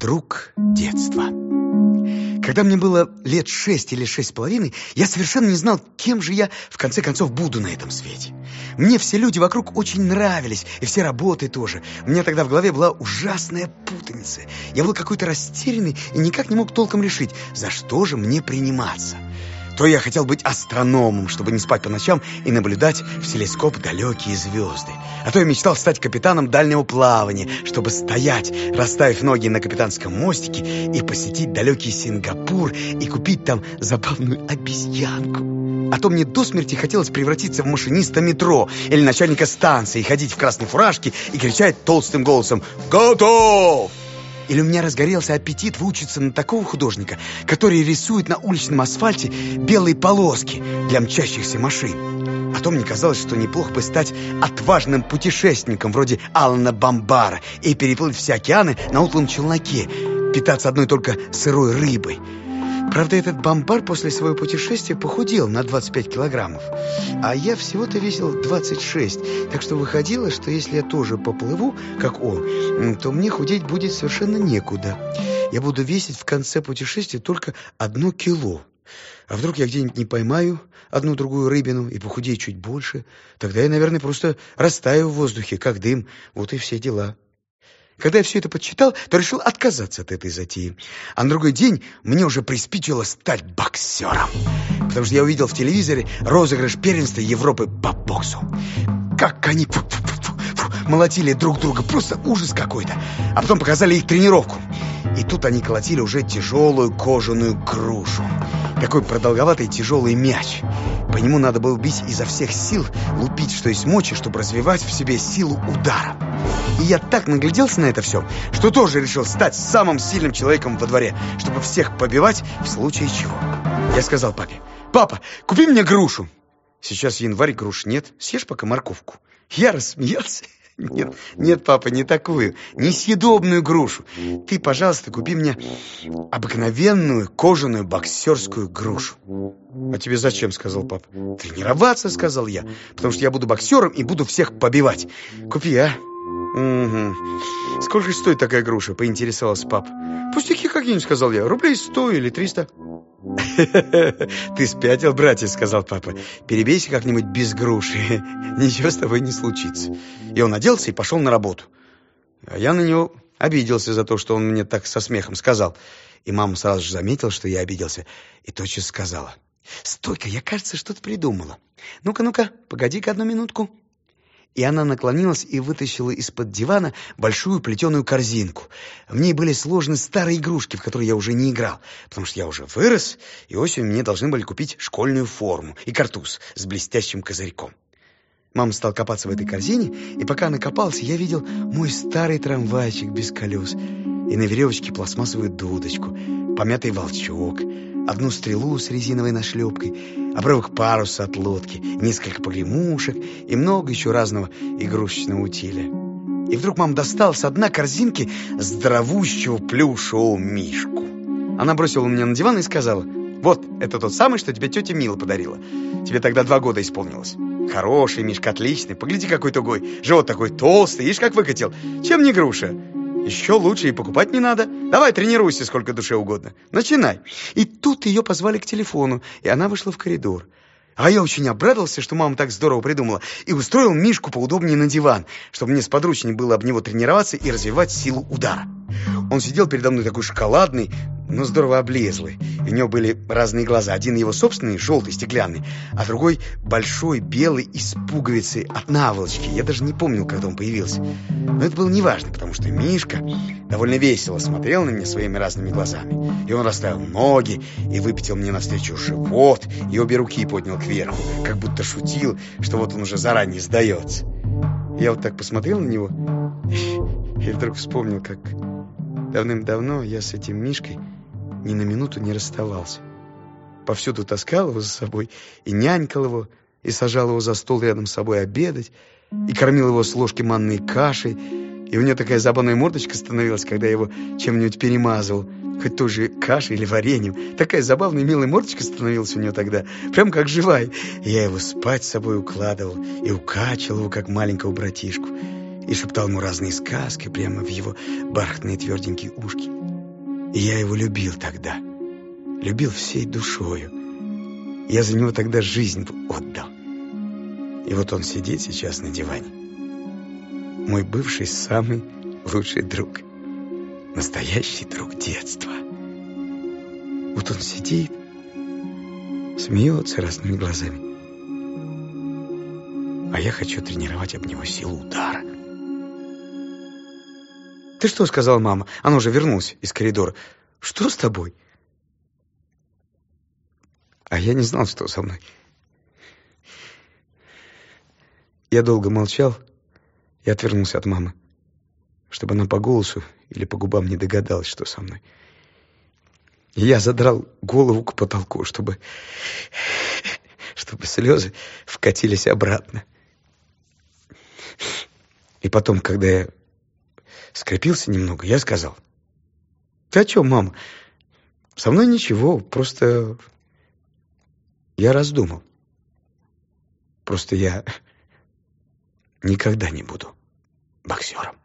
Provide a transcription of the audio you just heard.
Друг детства. Когда мне было лет шесть или шесть с половиной, я совершенно не знал, кем же я в конце концов буду на этом свете. Мне все люди вокруг очень нравились, и все работы тоже. У меня тогда в голове была ужасная путаница. Я был какой-то растерянный и никак не мог толком решить, за что же мне приниматься. То я хотел быть астрономом, чтобы не спать по ночам и наблюдать в телескоп далекие звезды. А то я мечтал стать капитаном дальнего плавания, чтобы стоять, расставив ноги на капитанском мостике и посетить далекий Сингапур и купить там забавную обезьянку. А то мне до смерти хотелось превратиться в машиниста метро или начальника станции, ходить в красной фуражке и кричать толстым голосом «Готов!» Или у меня разгорелся аппетит выучиться на такого художника, который рисует на уличном асфальте белые полоски для мчащихся машин. А то мне казалось, что неплохо бы стать отважным путешественником вроде Алана Бомбара и переплыть все океаны на утлом челноке, питаться одной только сырой рыбой. Правда, этот бомбар после своего путешествия похудел на 25 килограммов, а я всего-то весил 26, так что выходило, что если я тоже поплыву, как он, то мне худеть будет совершенно некуда. Я буду весить в конце путешествия только одно кило. А вдруг я где-нибудь не поймаю одну-другую рыбину и похудею чуть больше? Тогда я, наверное, просто растаю в воздухе, как дым. Вот и все дела. Когда я все это подсчитал, то решил отказаться от этой затеи. А на другой день мне уже приспичило стать боксером. Потому что я увидел в телевизоре розыгрыш первенства Европы по боксу. Как они фу, фу, фу, молотили друг друга, просто ужас какой-то. А потом показали их тренировку. И тут они колотили уже тяжелую кожаную грушу. Такой продолговатый тяжелый мяч. По нему надо было бить изо всех сил, лупить, что есть мочи, чтобы развивать в себе силу удара. И я так нагляделся на это все, что тоже решил стать самым сильным человеком во дворе, чтобы всех побивать в случае чего. Я сказал папе, «Папа, купи мне грушу!» Сейчас январь, груш нет, съешь пока морковку. Я рассмеялся. Нет, нет, папа, не такую, несъедобную грушу. Ты, пожалуйста, купи мне обыкновенную кожаную боксерскую грушу. А тебе зачем, сказал папа. Тренироваться, сказал я, потому что я буду боксером и буду всех побивать. Купи, а? Угу. Сколько стоит такая груша, поинтересовался папа. Пустяки какие-нибудь, сказал я, рублей сто или триста. «Ты спятил, братец», — сказал папа. «Перебейся как-нибудь без груши. Ничего с тобой не случится». И он оделся и пошел на работу. А я на него обиделся за то, что он мне так со смехом сказал. И мама сразу же заметила, что я обиделся, и тотчас сказала. «Стой-ка, я, кажется, что-то придумала. Ну-ка, ну-ка, погоди-ка одну минутку» и она наклонилась и вытащила из-под дивана большую плетеную корзинку. В ней были сложены старые игрушки, в которые я уже не играл, потому что я уже вырос, и осенью мне должны были купить школьную форму и картуз с блестящим козырьком. Мама стала копаться в этой корзине, и пока она копалась, я видел мой старый трамвайчик без колес и на веревочке пластмассовую дудочку, помятый волчок, одну стрелу с резиновой нашлепкой, обрывок паруса от лодки, несколько погремушек и много еще разного игрушечного утиля. И вдруг мама достала с дна корзинки здоровущего плюшевого мишку. Она бросила меня на диван и сказала, «Вот, это тот самый, что тебе тетя Мила подарила. Тебе тогда два года исполнилось. Хороший мишка, отличный. Погляди, какой тугой. Живот такой толстый, видишь, как выкатил. Чем не груша?» Еще лучше и покупать не надо. Давай, тренируйся сколько душе угодно. Начинай. И тут ее позвали к телефону, и она вышла в коридор. А я очень обрадовался, что мама так здорово придумала, и устроил Мишку поудобнее на диван, чтобы мне сподручнее было об него тренироваться и развивать силу удара. Он сидел передо мной такой шоколадный, но здорово облезлый. У него были разные глаза. Один его собственный, желтый, стеклянный, а другой большой, белый и с пуговицей от наволочки. Я даже не помнил, когда он появился. Но это было неважно, потому что Мишка довольно весело смотрел на меня своими разными глазами. И он расставил ноги и выпятил мне навстречу живот, и обе руки поднял кверху, как будто шутил, что вот он уже заранее сдается. Я вот так посмотрел на него и вдруг вспомнил, как давным-давно я с этим Мишкой ни на минуту не расставался. Повсюду таскал его за собой и нянькал его, и сажал его за стол рядом с собой обедать, и кормил его с ложки манной кашей, и у него такая забавная мордочка становилась, когда я его чем-нибудь перемазывал, хоть той же кашей или вареньем. Такая забавная милая мордочка становилась у него тогда, прям как живая. Я его спать с собой укладывал и укачивал его, как маленького братишку, и шептал ему разные сказки прямо в его бархатные тверденькие ушки. И я его любил тогда. Любил всей душою. Я за него тогда жизнь отдал. И вот он сидит сейчас на диване. Мой бывший самый лучший друг. Настоящий друг детства. Вот он сидит, смеется разными глазами. А я хочу тренировать об него силу удара. «Ты что?» — сказала мама. Она уже вернулась из коридора. «Что с тобой?» А я не знал, что со мной. Я долго молчал и отвернулся от мамы, чтобы она по голосу или по губам не догадалась, что со мной. И я задрал голову к потолку, чтобы, чтобы слезы вкатились обратно. И потом, когда я скрепился немного, я сказал, «Ты о чем, мама? Со мной ничего, просто я раздумал. Просто я никогда не буду боксером».